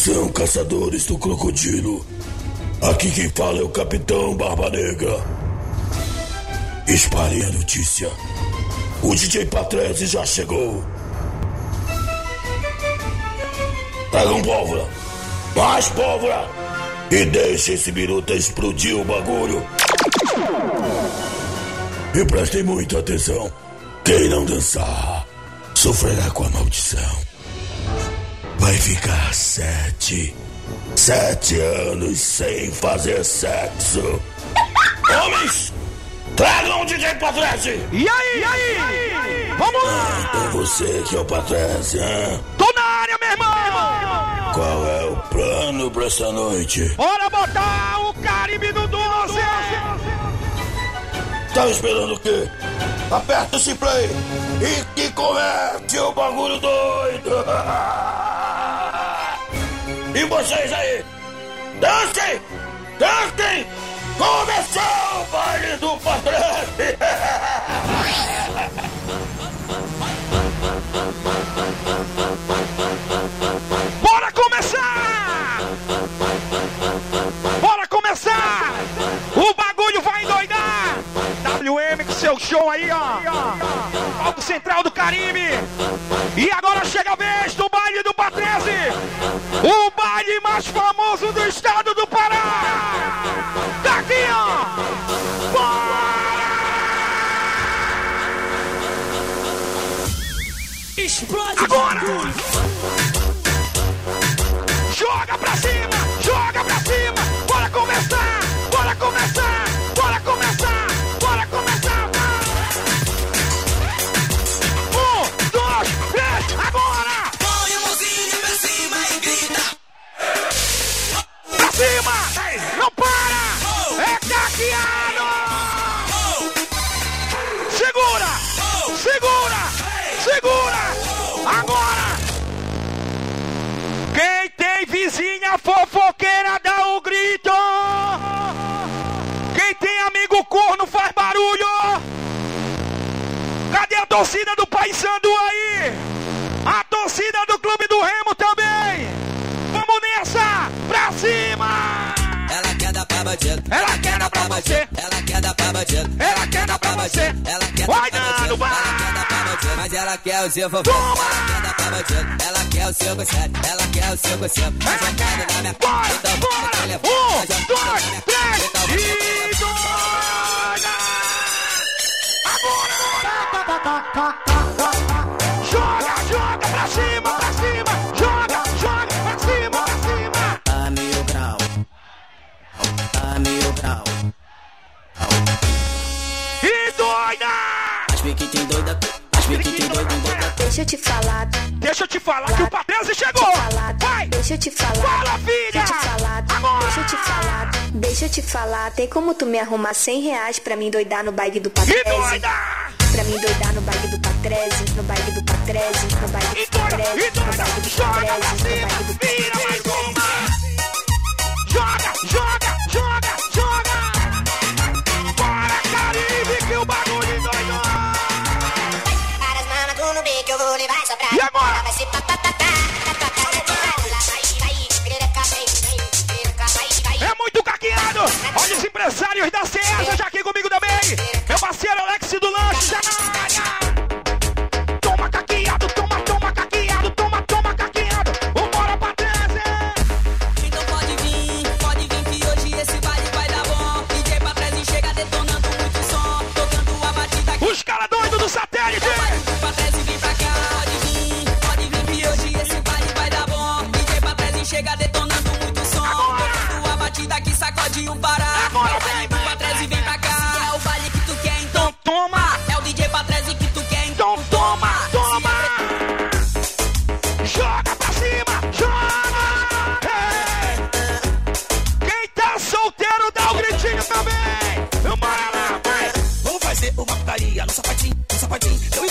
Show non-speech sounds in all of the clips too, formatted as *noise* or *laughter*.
Atenção, caçadores do crocodilo. Aqui quem fala é o Capitão Barba Negra. Espalhem a notícia. O DJ Patrese já chegou. Tragam pólvora. Mais pólvora. E deixe esse biruta explodir o bagulho. E prestem muita atenção. Quem não dançar sofrerá com a maldição. Vai ficar sete, sete anos sem fazer sexo. Homens, tragam o DJ Patrese. E aí, e aí? E aí? Vamos lá! Então você que é o Patrese, hã? Tô na área, meu irmão! Qual é o plano pra essa noite? Bora botar o Caribe do 12! Tá esperando o quê? Aperta esse play e que comece o bagulho doido! *laughs* E vocês aí? Dancem! Dancem! Começou o baile do Patrese! *laughs* seu show aí, ó! Palco Central do Caribe! E agora chega a vez do baile do Patrese! O baile mais famoso do estado do Pará! Tá aqui, ó! Bora! Agora! Vizinha fofoqueira dá o grito! Quem tem amigo corno faz barulho! Cadê a torcida do Pai Sandu aí? A torcida do Clube do Remo também! Vamos nessa! Pra cima! Ela quer dar pra bandido. Ela quer dar pra você! Ela quer dar pra bandido. Ela quer dar pra você! Ela quer dar pra bandido. Ela quer dar pra bandido. Mas ela quer o seu fofo. Toma! Pra bandido. Ela quer o seu gostado. Ela quer o seu gostado. Mas Ela quer! dar minha Bora! Então, Bora! Um, dois, três Então, e doida! Agora! Joga, joga pra cima, pra cima! Joga, joga pra cima, pra cima! A mil grau. A mil grau. E doida! As piquitinhas doida. Deixa eu te falar, Deixa eu te falar que o Patrese chegou! falar, Vai! deixa eu te falar. Fala, filha! Deixa eu te falar, deixa eu te falar, deixa eu te falar. Tem como tu me arrumar 100 reais pra mim doidar no baile do Patrese? doida! Pra mim doidar no baile do Patrese, no baile do Patrese, no baile do! Patrese, no baile do Patrese, no baile do Vira mais Patrese. uma! Empresários da César já aqui comigo também! Meu parceiro Alex do Lanche já na área!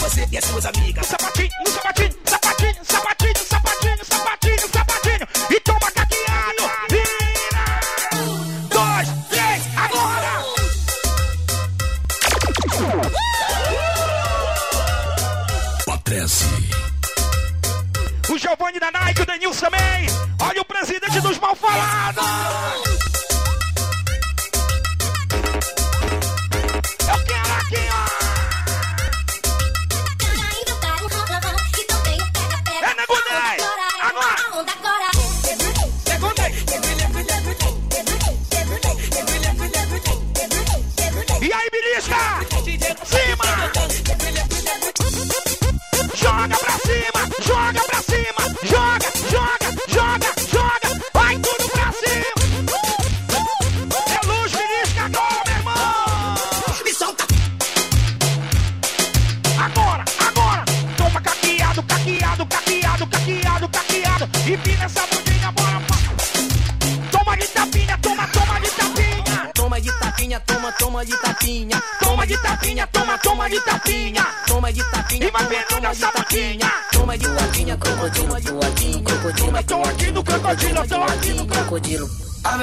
você e as suas amigas. Sapatinho, sapatinho, sapatinho, sapatinho, sapatinho, sapatinho, sapatinho. E toma caqueado. Vira. Um, dois, três, agora. Patrese. O Giovanni da Nike, o Denilson também. Olha o presidente dos mal falados.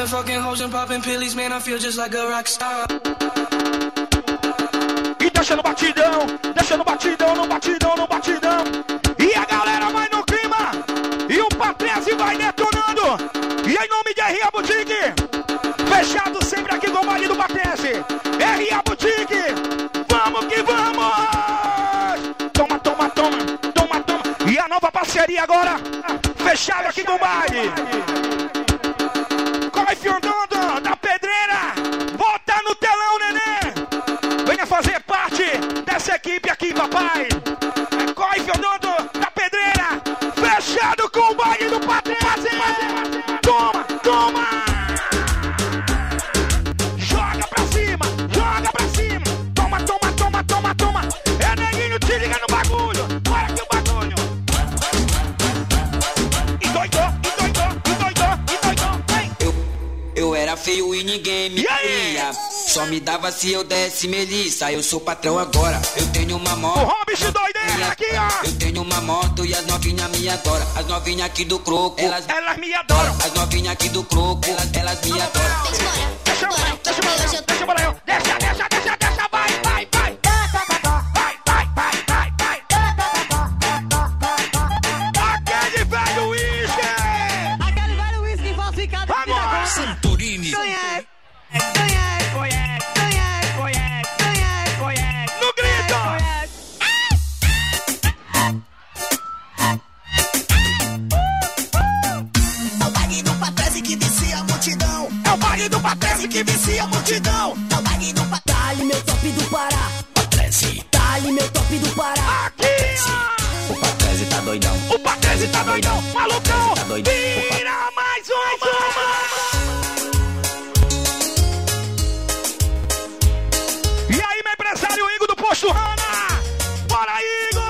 Fucking hoes and popping man. I feel just like a rock star. E deixa no batidão, deixa no batidão, no batidão, no batidão. E a galera vai no clima. E o Patrese vai detonando. E em nome de R.A. Boutique, fechado sempre aqui com o baile do Patrese. R.A. Boutique, vamos que vamos. Toma, toma, toma, toma, toma. E a nova parceria agora, fechado aqui com o baile. If you're Só me dava se eu desse melissa. Eu sou patrão agora. Eu tenho uma O moto. Hobbit doideira aqui, ó. Eu tenho uma moto e as novinhas me adoram. As novinhas aqui do croco. Elas, Elas me adoram. as novinhas aqui do croco. Elas, elas me adoram. Deixa eu bolar, deixa eu bolar, deixa eu bolar. Deixa, deixa, deixa, deixa, tá doidão. Malucão. Tá doidão. Vira mais uma. E aí, meu empresário Igor do Posto Rana. Bora, Igor.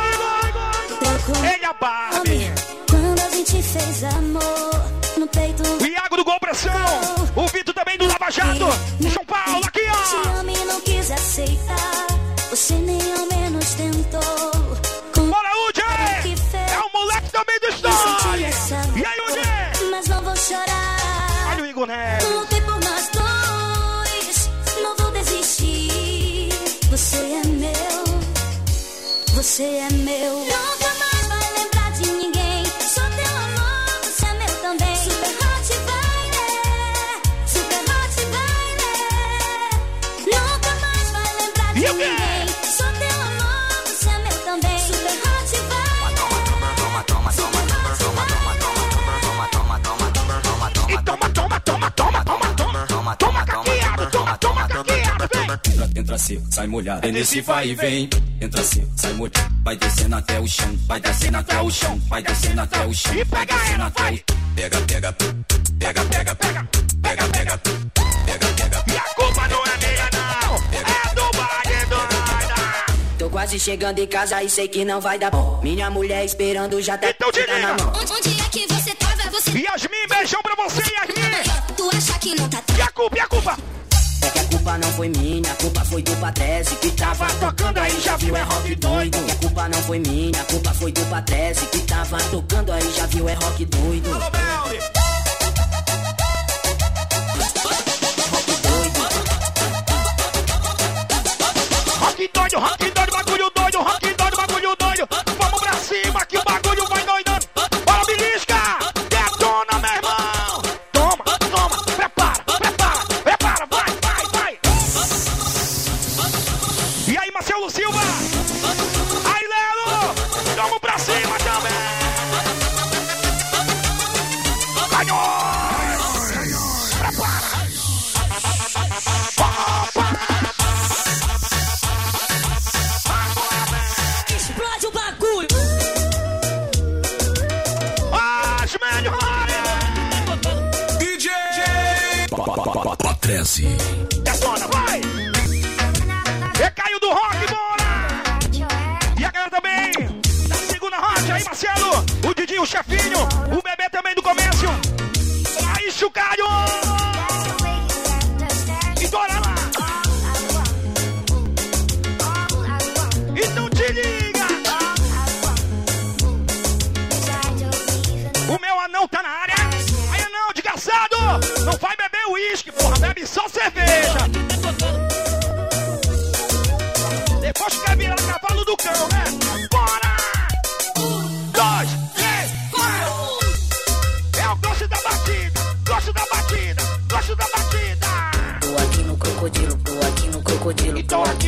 Ele é a Barbie. Quando a gente fez amor no peito. O Iago do Gol Pressão. O Vitor também do Lava Jato. São Paulo, aqui, ó. amo e não quis aceitar. Você nem ao menos tentou. Chorar. Olha o Igor Neves. Lutei por nós dois. Não vou desistir. Você é meu. Você é meu. Nunca Entra, entra seco, sai molhado. É nesse vai e vem. Entra seco, sai molhado. Vai descendo até o chão, vai descendo até o chão, vai descendo até o chão. E pega ela, até vai. o Pega, pega, pega, pega, pega, pega, pega, pega, pega. E a culpa não é minha, não. É do baile do Raida. Tô quase chegando em casa e sei que não vai dar bom. Minha mulher esperando já tá, Então te tá na mão. Onde é que você tava? Você Yasmin, beijão pra você, Yasmin. Tu acha que não tá E a culpa, e a culpa? Culpa não foi minha, culpa foi do Patrese que tava tocando aí, já viu, é rock doido. E a culpa não foi minha, culpa foi do Patrese que tava tocando aí, já viu, é rock doido. Rock doido. Rock doido, rock doido,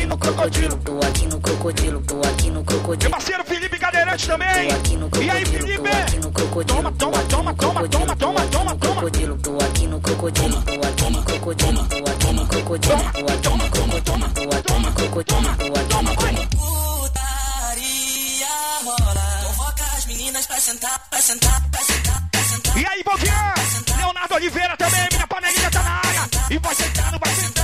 no crocodilo, tô aqui no crocodilo, tô aqui no Meu crocodilo. parceiro Felipe Cadeirante também! Tô aqui no E aí, crocodilo, Felipe? tô aqui no crocodilo, Toma, toma, toma, toma, crocodilo, toma, tô toma, aqui no toma, toma. crocodilo, tô aqui no crocodilo, tô aqui no crocodilo, tô aqui no crocodilo, tô aqui no crocodilo, tô aqui no crocodilo, tô aqui no crocodilo. Putaria rola. Convoca as meninas pra sentar, pra sentar, pra sentar, pra sentar. E aí, Boquinha? Leonardo Oliveira também, minha panelinha tá na área. E vai sentando, vai sentando, vai sentando.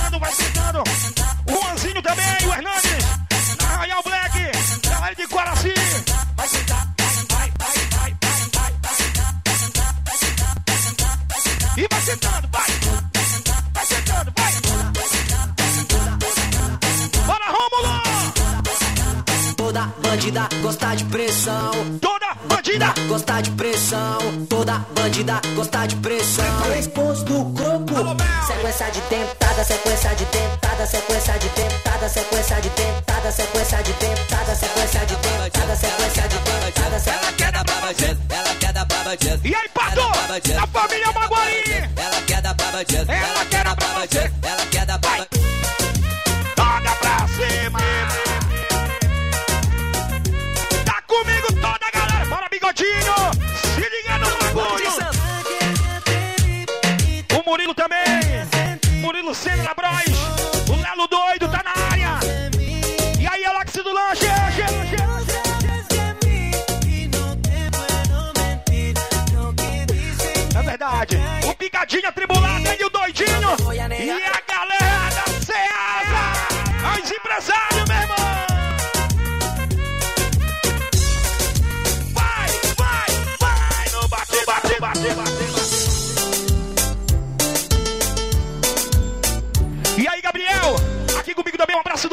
Bandida gosta de pressão. Toda bandida. Gosta de pressão. Toda bandida gosta de pressão. Expôs do croco. Sequência de tentada, sequência de tentada, sequência de tentada, sequência de tentada, sequência de tentada, sequência de tentada, sequência de tentada, Ela quer pra bandido, ela quer pra bandido. E aí, Pato? Da família Maguari. Ela quer pra bandido, Ela quer pra bandido. ela quer dar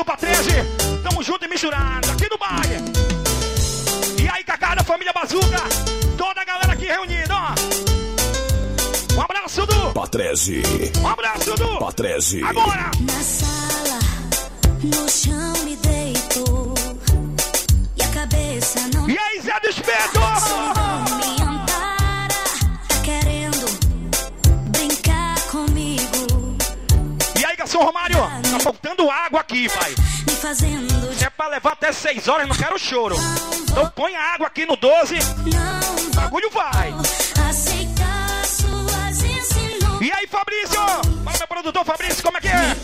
também, um abraço do Patrese. Tamo junto e misturado, aqui no baile. E aí, Cacá da família Bazuca. Toda a galera aqui reunida, ó. Um abraço do. Patrese. Um abraço do. Patrese. Agora! Na sala, no chão me deito e a cabeça não E aí, Zé do Espeto? Romário? Tá faltando água aqui, pai. Se é pra levar até 6 horas, não quero choro. Então põe a água aqui no 12, não o bagulho vai. E aí, Fabrício? Fala, meu produtor Fabrício, como é que é?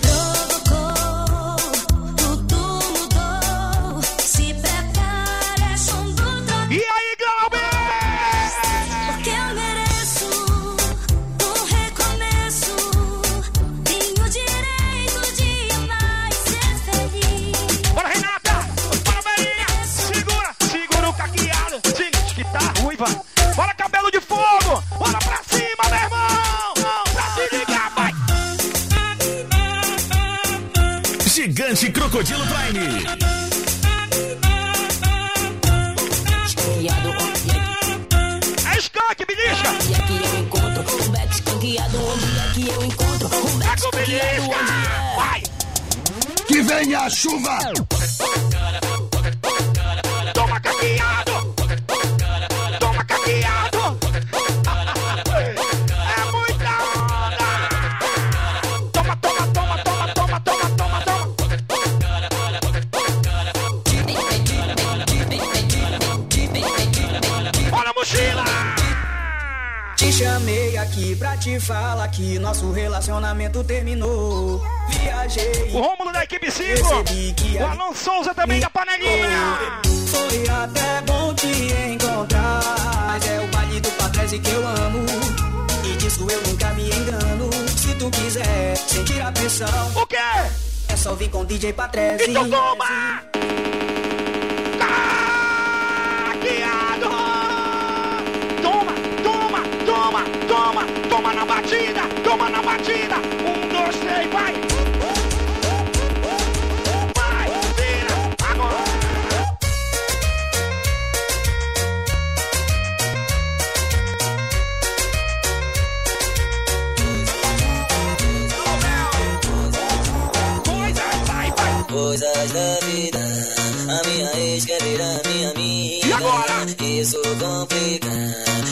Gigante Crocodilo Prime. Onde é É skunk, belisca! que é que eu encontro? Escanqueado, onde é que eu encontro? Tá escanqueado, onde belisca! é? Vai! Que venha a chuva. Toma caqueado! Aqui pra te falar que nosso relacionamento terminou. Viajei. O Rômulo da equipe 5! Percebi que O a- Alon Souza também da panelinha! Foi até bom te encontrar. Mas é o baile do Patrese que eu amo. E disso eu nunca me engano. Se tu quiser sentir atenção. O quê? É só vir com DJ Patrese. Então toma! Toma, toma, na batida, toma na batida. Um, dois, três, vai! Vai, vira, agora! Coisas, vai, vai! Coisas da vida, a minha ex quer virar minha amiga. E agora? Isso complica,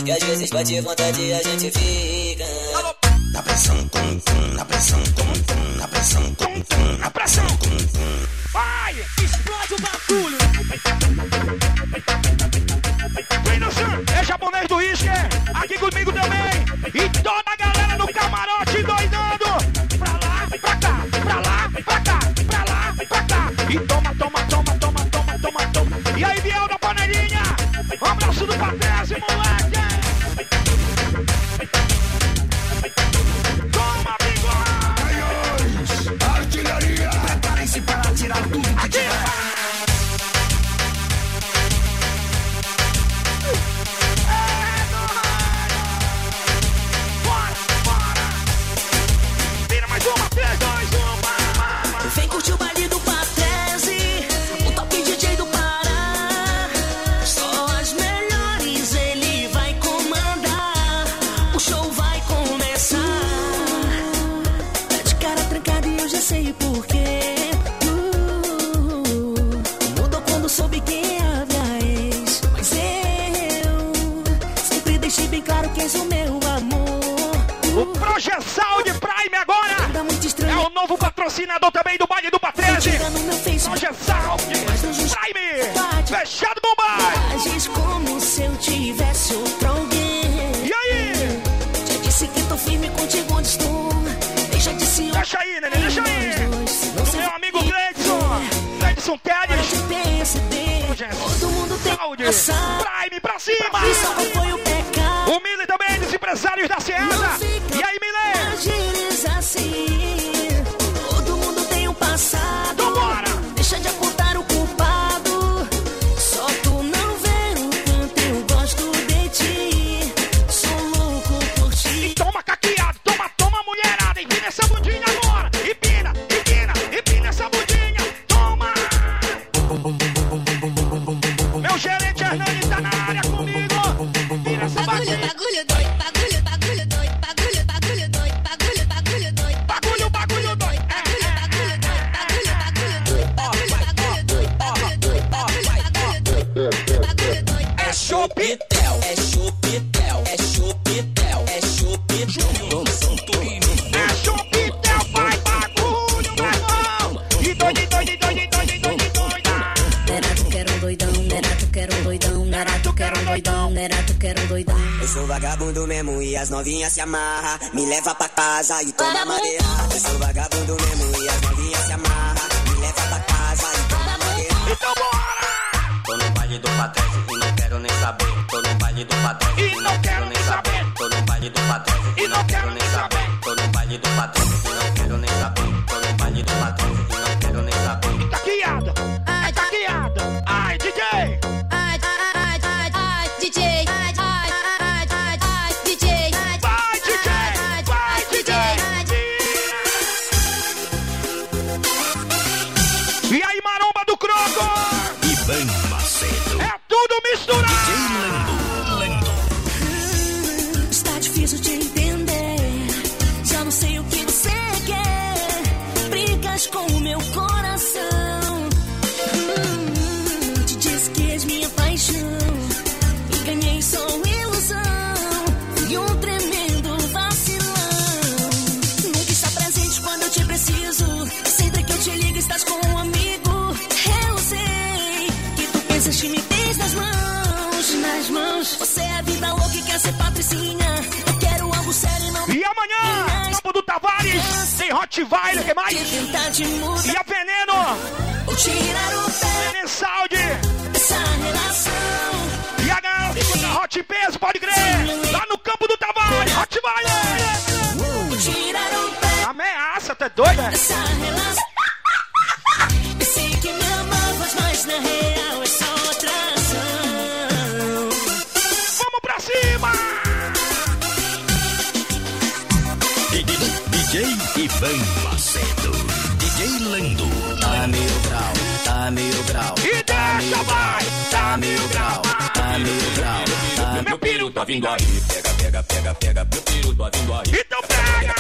que às vezes bate vontade e a gente fica. Na pressão, tum, tum, na pressão, tum, tum, na pressão, tum, tum, Na pressão! tum, tum. Vai! Explode o bagulho! Vem no chão, é japonês do uísque, aqui comigo também. E toda a galera no camarote doidando. Pra lá, pra cá, pra lá, pra cá, pra lá, pra cá. E toma, toma, toma, toma, toma, toma, toma. E aí, Biel da panelinha. Um abraço do Patrese, patrocinador também do baile do Patrese. No. Projeção de Prime. Fechado com o baile. Agis como se eu tivesse outro alguém. E aí? Já disse que tô firme contigo onde estou. Deixa de se Deixa aí, neném, deixa aí. Do meu amigo Gleidson. Gleidson Teles. Todo mundo tem Saúde. Prime pra cima. O Mili também, dos empresários da Ciesa. E aí? Agires assim. As novinhas se amarra. Me leva pra casa e toma madeira. Eu sou vagabundo mesmo e as novinhas se amarra. Me leva pra casa e toma madeira. Então bora. Tô no baile do Patrese e não quero nem saber. Tô no baile do Patrese E não quero Eu quero algo sério e não E amanhã, Campo do Tavares, tem Rottweiler, que mais? E a Veneno, ou tirar o pé Veneno Saúde. dessa relação. E a galera da Hot Peso, pode crer. Lá no Campo do Tavares, Rottweiler. Tirar o pé Ameaça, tu é doido, é? essa relação. Ivan Macedo. DJ Lando. Tá mil grau, tá mil grau. E tá deixa, vai! tá mil grau, tá mil grau. Tá Meu peru tá vindo aí. Pega, pega, pega, pega. Meu peru tá vindo aí. Então pega!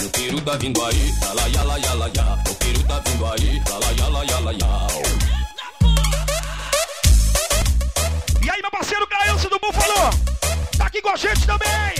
Meu peru tá vindo aí. Yala, yala, yala, ya. Meu peru tá vindo aí. Yala, yala, yala, ya. E aí, meu parceiro Gaelso do Búfalo? Tá aqui com a gente também!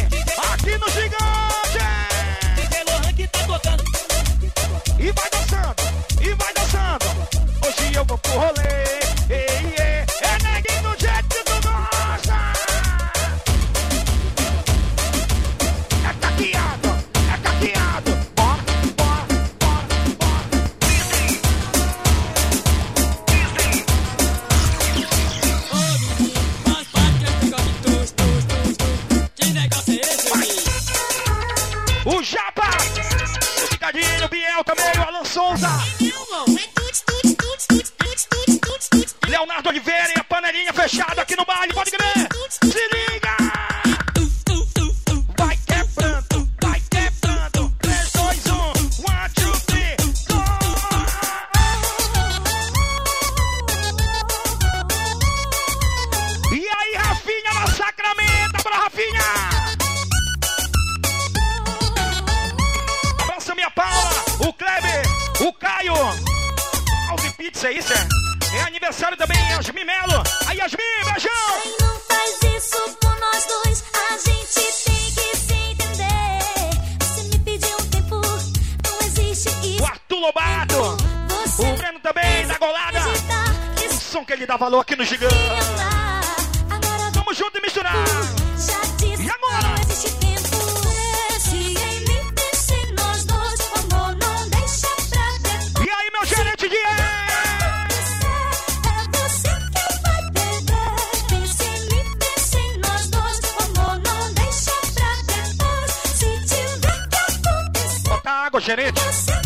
gerente.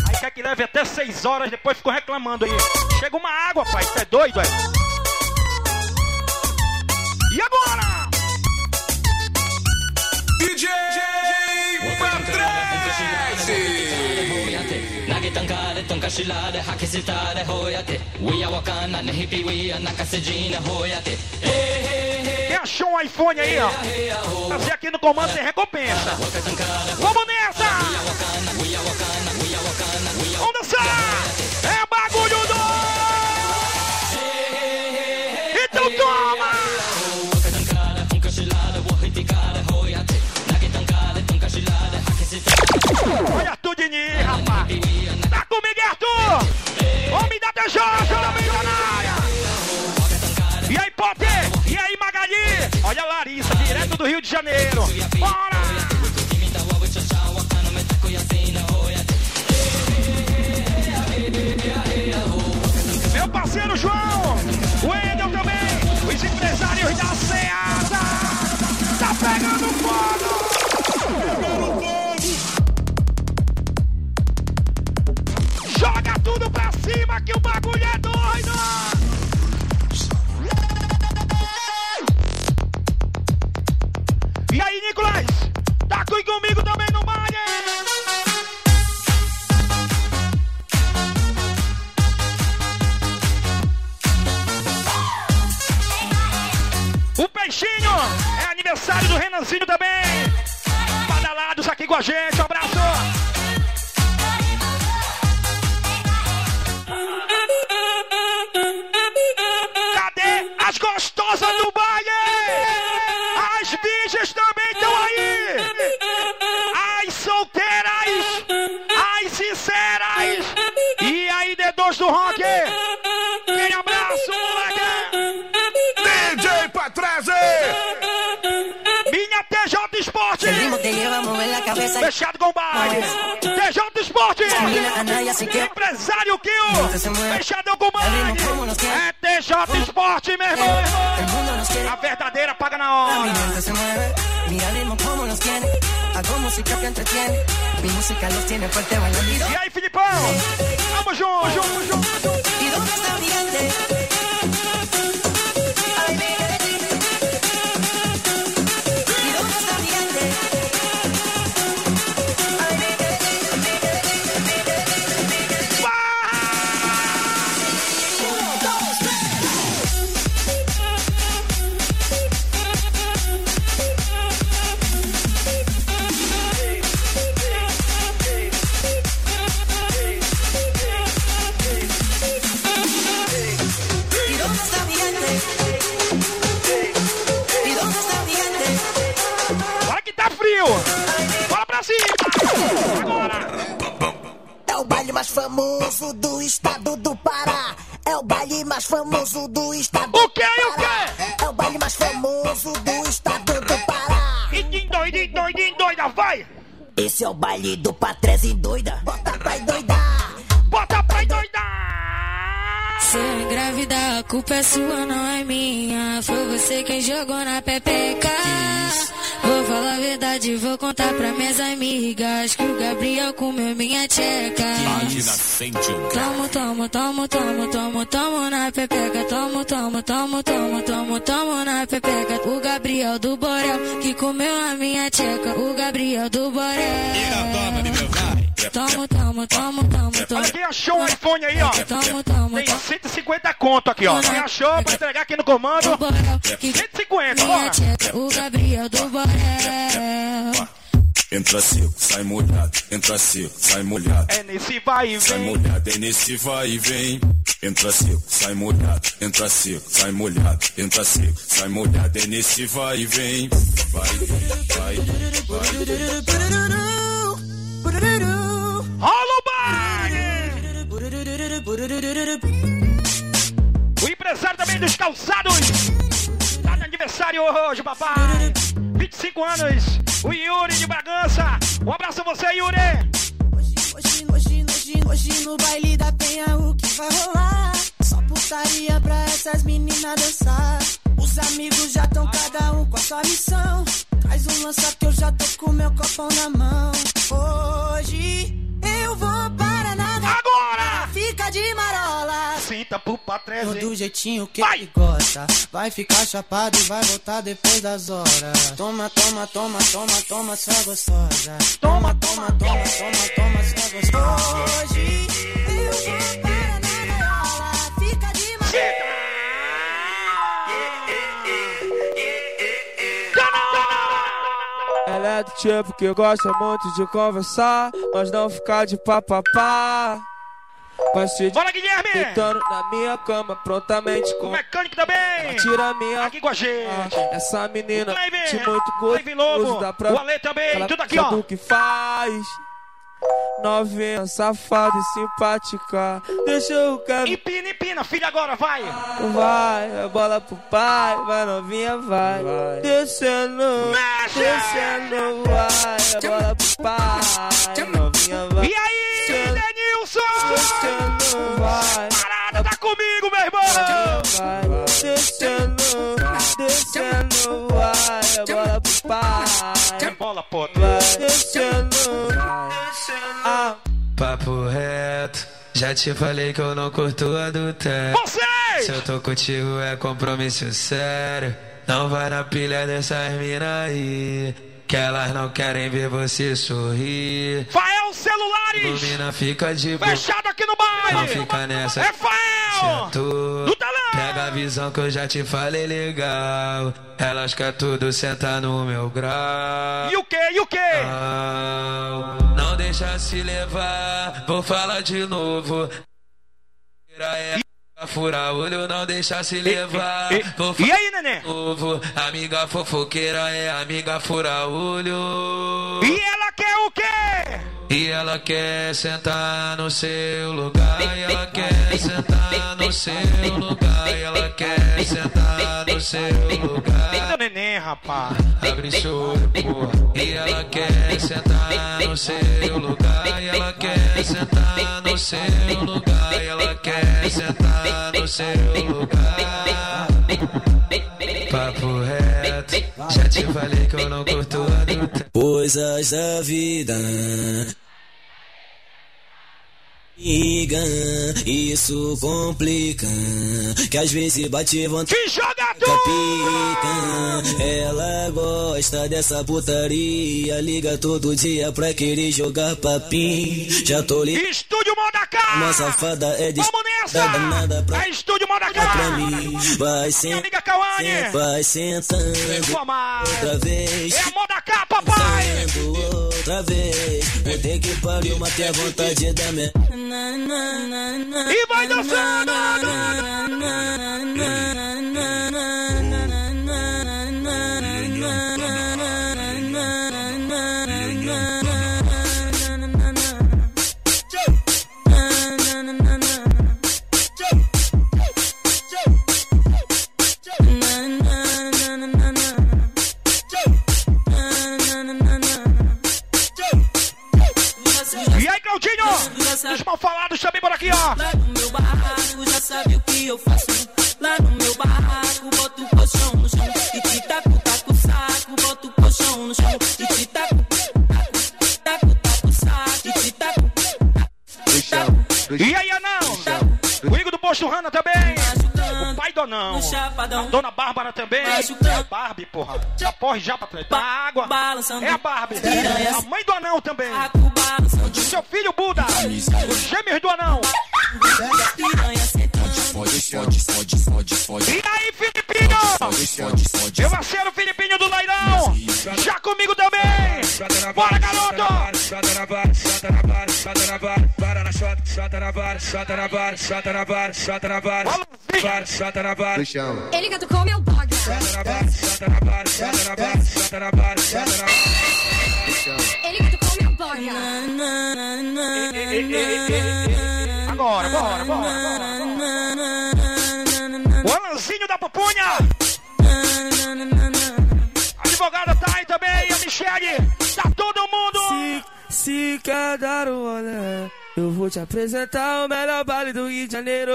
Aí quer que leve até 6 horas, depois ficou reclamando aí. Chega uma água, pai, tá é doido. É? E agora? DJ Patrick! Nagitankare, tonkashilare, hakisitare. We are hoyate. Hey, hey. Quem achou um iPhone aí, ó? Fazer aqui no comando tem recompensa. Vamos nessa! Vamos dançar! É bagulho do... Então toma! Olha Arthur Diniz, rapaz! Tá comigo, Arthur! Homem da TJ, Olha a Larissa, direto do Rio de Janeiro. Bora! Meu parceiro João, o Endel também, os empresários da Ceasa. Tá pegando fogo! Joga tudo pra cima que o bagulho é doido! Aniversário do cabeza. Fechado com o. TJ Esporte. Empresário Kill. Fechadão com o baile. É TJ Esporte, meu irmão. A verdadeira paga na hora. E aí, Filipão? Vamos junto, junto, junto. ¿Y dónde está mi gente? Que tá frio. Bora pra cima. Agora. É o baile mais famoso do estado do Pará. É o baile mais famoso do estado do O que? O Pará. É o baile mais famoso do estado do Pará. Doidinho, doidinho, doidinho, doida, vai. Esse é o baile do Patrese doida. A culpa é sua, não é minha. Foi você quem jogou na pepeca. Vou falar a verdade, vou contar pra minhas amigas que o Gabriel comeu minha tcheca. Tomo, tomo, tomo, tomo, tomo, tomo na pepeca. Tomo, tomo, tomo, tomo, tomo, tomo na pepeca. O Gabriel do Borel que comeu a minha tcheca. O Gabriel do Borel. Tomo, Olha quem achou um iPhone aí, ó. Tem tomo. 150 conto aqui, ó. Quem achou pra entregar aqui no comando? Do Borel que 150, minha bora. tcheca. O Gabriel do Borel. Entra seco, sai molhado. Entra seco, sai molhado. É nesse vai e Sai vem. molhado, é nesse vai e vem. Entra seco, sai molhado. Entra seco, sai molhado. Entra seco, sai molhado. É nesse vai e vem. Vai, vai, vai. Rola o baile! O empresário também dos calçados. Tá de aniversário hoje, papai. 25 anos. O Yuri de Bragança. Um abraço a você, Yuri. Hoje, hoje, hoje, hoje, hoje no baile da penha o que vai rolar? Só putaria pra essas meninas dançar. Os amigos já estão cada um com a sua missão. Traz um lança que eu já tô com meu copão na mão. Hoje eu vou para nada. Agora! Fica de marola. Sinta pro patrese. Do jeitinho que Vai! ele gosta. Vai ficar chapado e vai voltar depois das horas. Toma, toma, toma, toma, toma, sua gostosa. Toma, Toma, toma, toma, toma, sua gostosa. Hoje eu vou para na gaiola. Fica de marola. Ela é do tipo que gosta muito de conversar, mas não ficar de papapá. Vai se Bora, Guilherme! deitando na minha cama prontamente O com mecânico também. Tira a minha Aqui com a gente. Essa menina Clive, de muito gosto Clive Lobo, dá pra o Ale também, ela tudo aqui, ó. o que faz Novinha, safada e simpática Deixa eu quero Empina, empina, filha, agora, vai. Vai, a bola pro pai Vai novinha, vai, Descendo, Mexe! descendo Vai, a bola pro pai Novinha, vai E aí, Denilson? descendo, vai Parada, tá comigo, meu irmão. vai descendo, descendo, vai, a bola pro pai, Bola, pô. vai descendo, ah, Papo reto, já te falei que eu não curto adultério. Se Vocês! eu tô contigo é compromisso sério. Não vai na pilha dessas mina aí. Que elas não querem ver você sorrir. Fael Celulares. Ilumina, fica de. Fechado aqui no Não baile. fica nessa. É Fael. Sentou. Do talão. Pega a visão que eu já te falei legal. Elas querem tudo sentar no meu grau. E o que? E o que? Não deixa se levar, vou falar de novo. É furar olho, não deixa se levar. e- Vou e falar aí, neném? novo. Amiga fofoqueira é amiga fura olho. E ela quer o quê? E ela quer sentar no seu lugar. E ela quer sentar no seu lugar. E ela quer sentar no seu lugar. Eita, neném, rapaz. Abre seu porra. E ela quer sentar no seu lugar. E ela quer sentar no seu lugar. E ela quer sentar no seu lugar. Papo reto, Já te falei que eu não curto adulta. Coisas da vida. Liga, isso complica. Que às vezes bate vontade. Que joga pica. Ela gosta dessa putaria. Liga todo dia pra querer jogar papim. Já tô ligado. Estúdio Moda Cá. Uma safada é de Vamos nessa. danada pra, É Estúdio Moda Cá. pra mim. Vai sentar, Cauane. vai sentando. Outra vez. É a papai. Sentando outra vez. Vou ter que pariu, matei a vontade da minha. He by the. corre já pra trás. Da água. É a Barbie. A mãe do anão também. Do seu filho Buda. Os gêmeos do anão. E aí, Filipinho? Eu fode, o Meu parceiro Filipinho do Lairão. Já comigo também. Bora, garoto. Chata na vara, chata na vara, chata na vara. Para chata na vara, chata na vara, chata na vara, chata na vara. Chata na vara. Ele catucou meu pai. Agora, bora, bora, bora. O Alanzinho da Pupunha. A advogada tá aí também, a Michele. Tá todo mundo. Se quer dar um olé, eu vou te apresentar o melhor baile do Rio de Janeiro.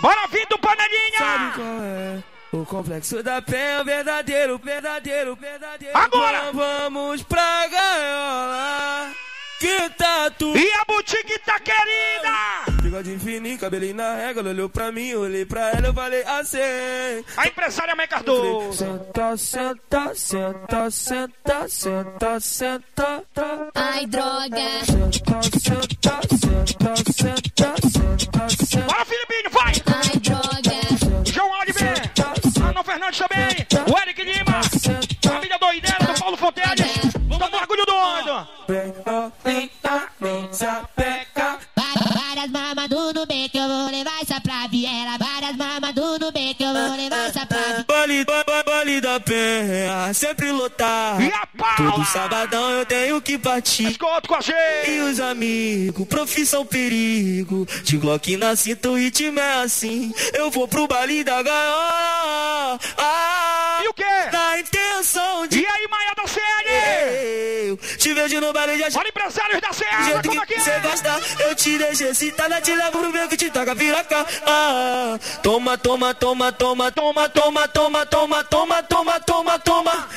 Bora do Panelinha! Sabe qual é? O complexo da penha, verdadeiro, verdadeiro, verdadeiro. Agora! Então vamos pra gaiola. Que tá tu. E a boutique tá querida! Bigode fininho, cabelinho na régua. Ela olhou pra mim, olhei pra ela, eu falei assim. A empresária Mãe Cardoso. Senta, senta, senta, senta, senta, senta. tá. Ai, droga. Senta, senta, senta, senta, senta, senta. Bora, Filipinho, Fernandes também. O Eric Lima. Família doideira do Paulo Fonteles. Todo orgulho doido. Vem, Várias mamas do que eu vou levar essa pra viela. Várias mamas do que eu vou levar essa pra ba- baile da penha, sempre lotado. E a Paula? Todo sabadão eu tenho que partir. Escoto com a gente. E os amigos, profissão perigo. De Glock na cinta, o ritmo é assim. Eu vou pro baile da gaiola. Ah, E o quê? Na intenção de. E aí, Maia da série? Eu te vejo no baile de Olha, empresários da jeito como é que que você é? gosta, eu te deixo excitada, te levo pro meu que te taca piroca. Ah, toma, toma, toma, toma, toma, toma, toma, toma, toma, toma, toma, toma.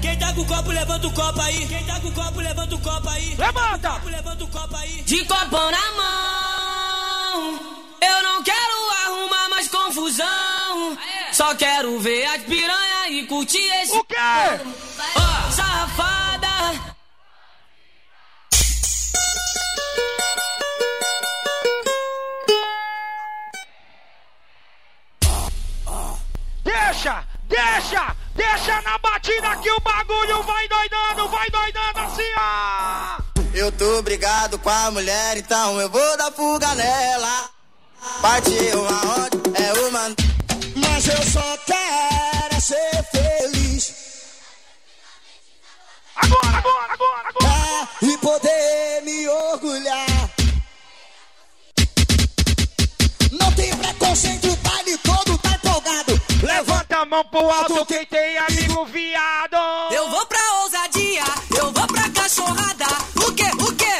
Quem tá com o copo, levanta o copo aí. Quem tá com o copo, levanta o copo aí. Levanta! Levanta o copo aí. De copão na mão. Eu não quero arrumar mais confusão. Só quero ver as piranha e curtir esse. O quê? Ó, safada. Deixa, deixa, deixa na batida que o bagulho vai doidando, vai doidando assim, ó. Eu tô brigado com a mulher, então eu vou dar fuga nela. Partiu aonde é uma. Mas eu só quero ser feliz. Agora, agora, agora, agora. E poder me orgulhar. Não tem preconceito, mão pro alto quem tem amigo viado. Eu vou pra ousadia, eu vou pra cachorrada. O quê? O quê?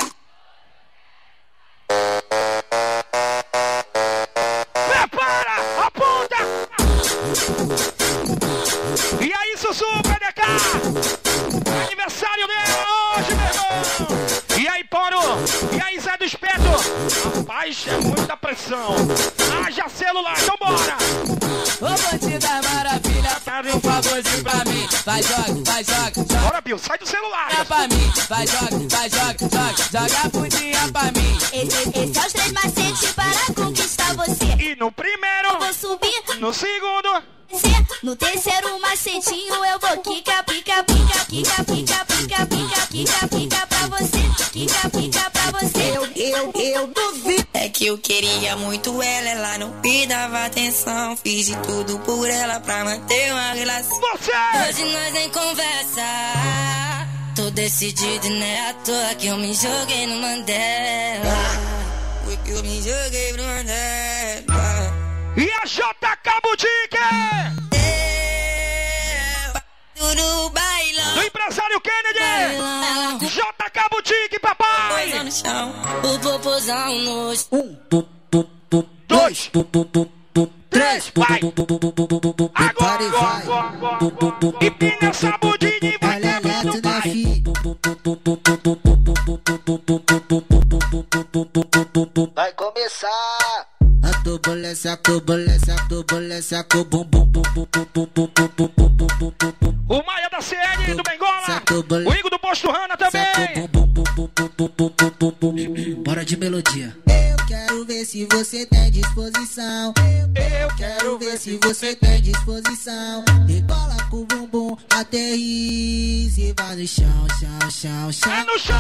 Prepara, aponta. Zuzu, PDK. Aniversário dela hoje, meu irmão. E aí, Poro? E aí, Zé do Espeto? Rapaz, é muita pressão. Haja celular, então bora. Ô bandida maravilha, faz um favorzinho pra mim. Vai, joga, vai, joga, joga. Bora, Bill, sai do celular. Joga pra mim, vai, joga, vai, joga, joga. Joga a bundinha pra mim. Esse, esse é os três macetes para conquistar você. E no primeiro, Vou subir, no segundo. No terceiro macetinho eu vou quica, pica, pica, quica, pica, pica, pica, quica, pica pra você. Quica, pica pra você. Eu, eu, eu duvido. É que eu queria muito ela, ela não me dava atenção. Fiz de tudo por ela pra manter uma relação. você. Hoje nós nem conversa. Tô decidido e não é à toa que eu me joguei no Mandela. Foi que eu me joguei no Mandela. E a JK Cabutique! Eu no bailão. Do empresário Kennedy! JK Cabutique, papai! Pois no chão, o popozão nos. Um, dois, três, vai. Prepare e vai. E pina essa budinha e vai quebrando, vai. Vai começar. A turbulência, a turbulência, a turbulência, a bum bum bum bum bum bum bum bum bum bum bum bum bum bum O Maia da CN do Bengola. O Igor do Posto Rana também. Bora de melodia. Eu quero ver se você tem disposição. Eu Quero ver se você tem disposição. Rebola com o bumbum, aterrize e vai no chão, chão, chão, É chão. no chão.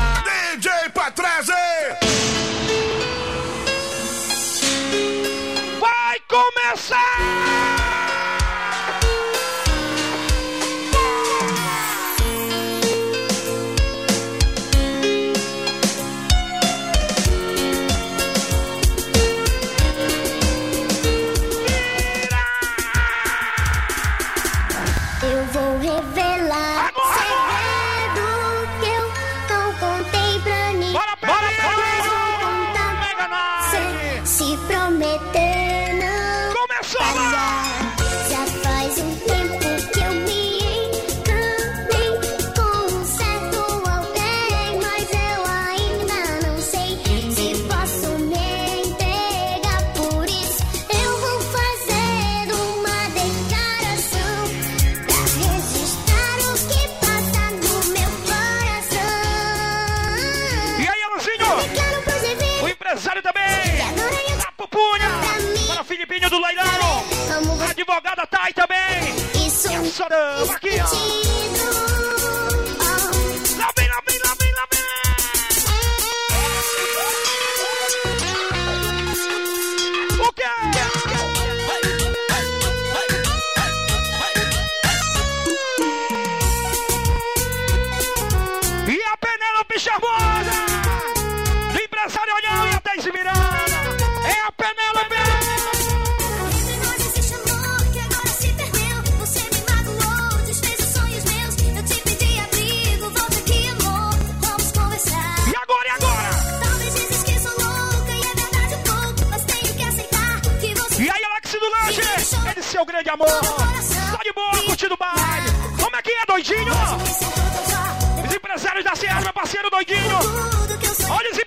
DJ Patrese! Vai começar. só aqui ó. Doidinho? Os empresários da Serra, meu parceiro doidinho! Olha os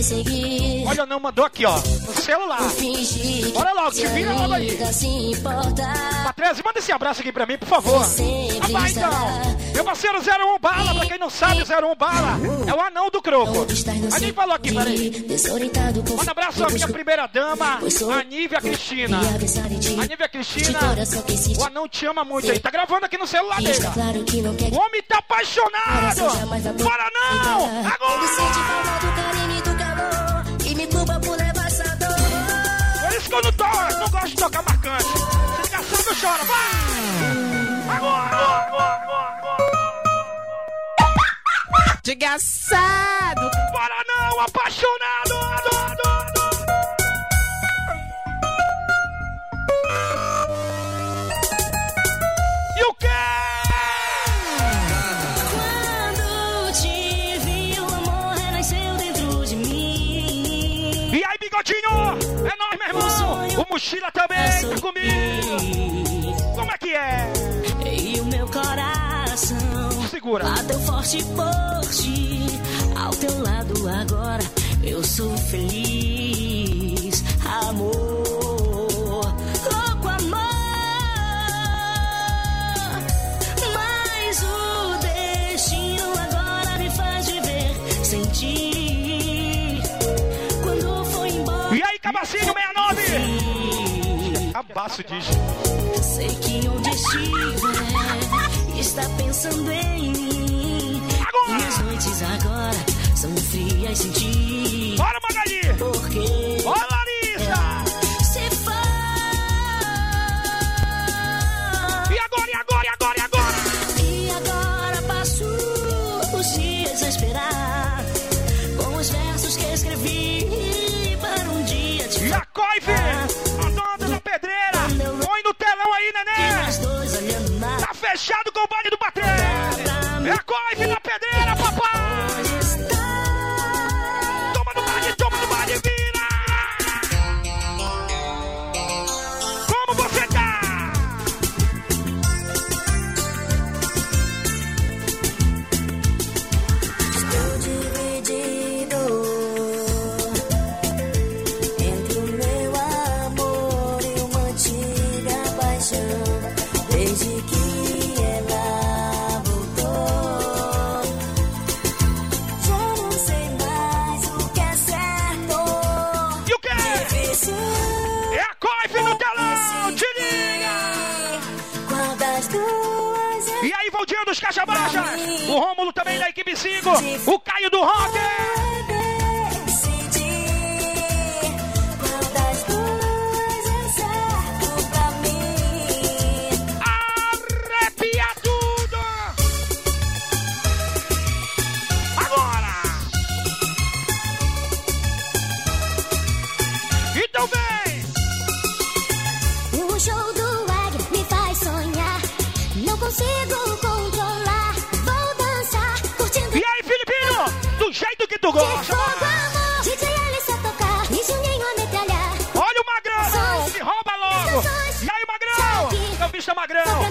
e poder seguir? Olha, não mandou aqui, ó. No celular. Bora logo, te vira logo aí. Patrese, manda esse abraço aqui pra mim, por favor. Ah, vai então. Meu parceiro 01 Bala, pra quem não sabe, 01 Bala é o anão do croco. A gente falou aqui, peraí. Manda abraço à minha primeira dama, a Nívia Cristina. A Nívia Cristina, o anão te ama muito aí. Tá gravando aqui no celular dele. O homem tá apaixonado. Bora não! Agora! Que eu não, to, não gosto de tocar marcante. Se eu choro. Vai! Agora! agora, agora, agora. Desgraçado! Bora não, apaixonado! O mochila também tá comigo! Como é que é? E o meu coração Segura! Bateu forte por ti Ao teu lado agora Eu sou feliz Amor Cabacinho 69! Cabaço diz. Sei que onde estiver está pensando em mim. Minhas noites agora são frias sem ti. Bora, Magali! Porque Bora, te E a Coife! Andando na pedreira! Põe no telão aí, neném! Tá fechado com o baile do Patrese! É a Coife na pedreira, Baixa! O Rômulo também da equipe 5! O Caio do Rock!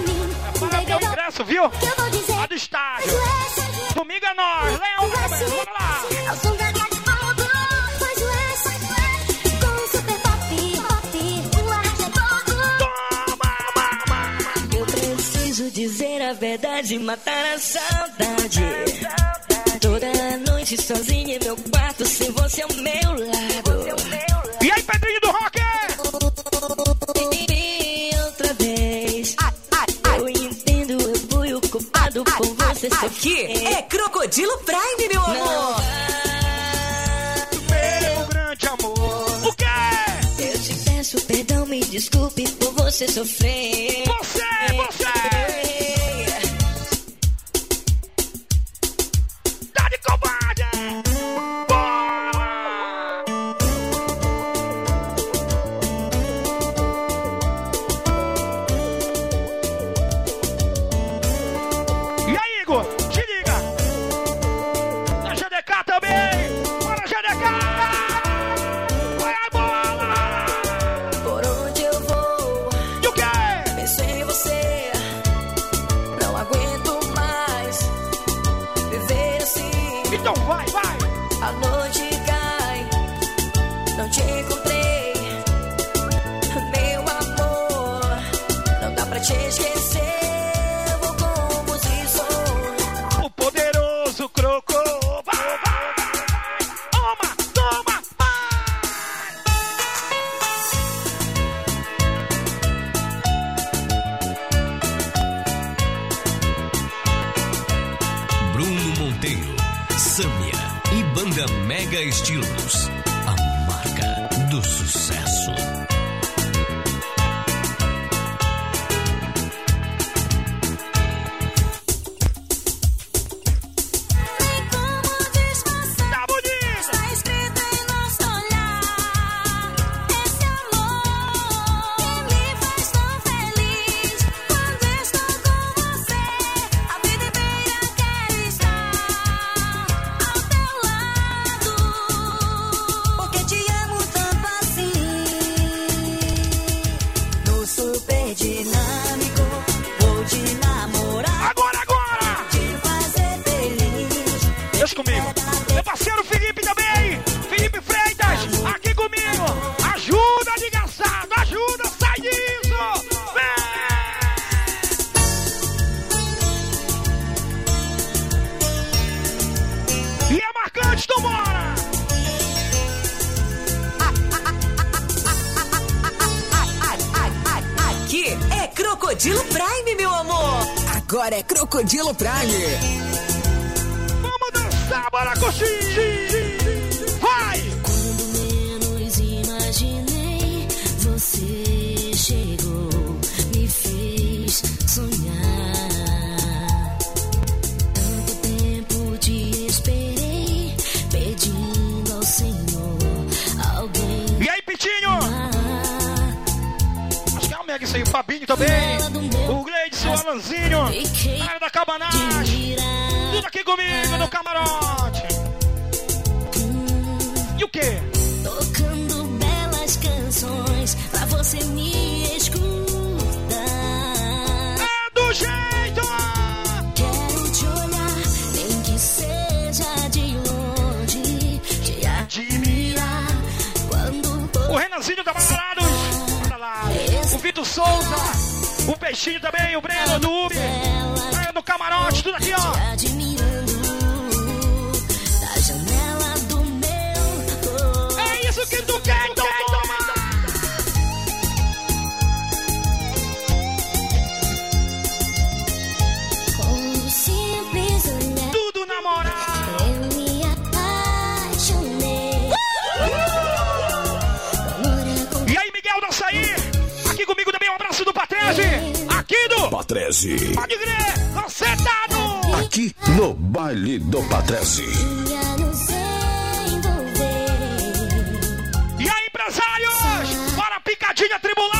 Magrão! Paga meu ingresso, viu? Que eu vou dizer. Lá do estádio! Domingo é nós! Leão, bora lá! É o o o. O ar é fogo. Eu preciso dizer a verdade, matar a saudade. Toda noite sozinha em meu quarto, sem você ao meu lado. Crocodilo Prime, meu amor! Meu grande amor! O quê? Eu te peço perdão, me desculpe por você sofrer. isso aí, o Fabinho também. O Gleidson, o Alanzinho. A área da cabanagem. Tudo aqui comigo no camarote. E o quê? Tocando belas canções pra você me escutar. É do jeito! Quero te olhar, nem que seja de longe. Te admirar quando. O Renanzinho tá parado. Souza. O Peixinho também, o Breno do Ubi. É, no camarote, tudo aqui, ó. É isso que tu quer, então. Patrese. Pode crer, você tá no... Aqui no Baile do Patrese. E aí, empresários? Bora picadinha tribulada!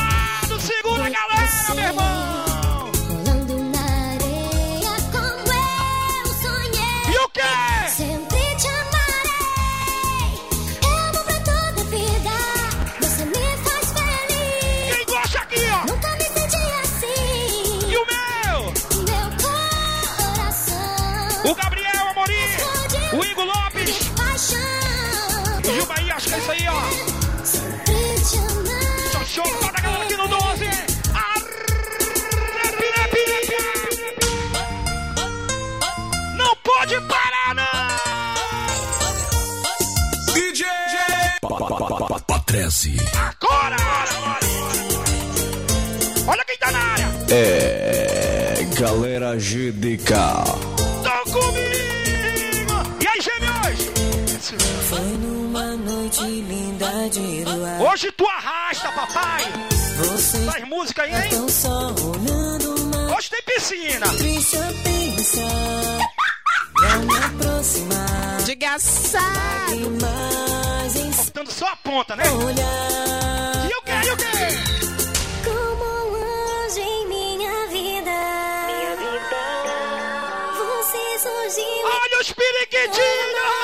É. Galera GDK. Tô comigo! E aí, gêmeos? Foi numa noite linda de luar. Hoje tu arrasta, papai! Você Faz música aí, tá hein? Hoje tem piscina! Triste eu pensar. Não me aproximar. Diga só! Cortando só a ponta, né? Olhar Periquitinho!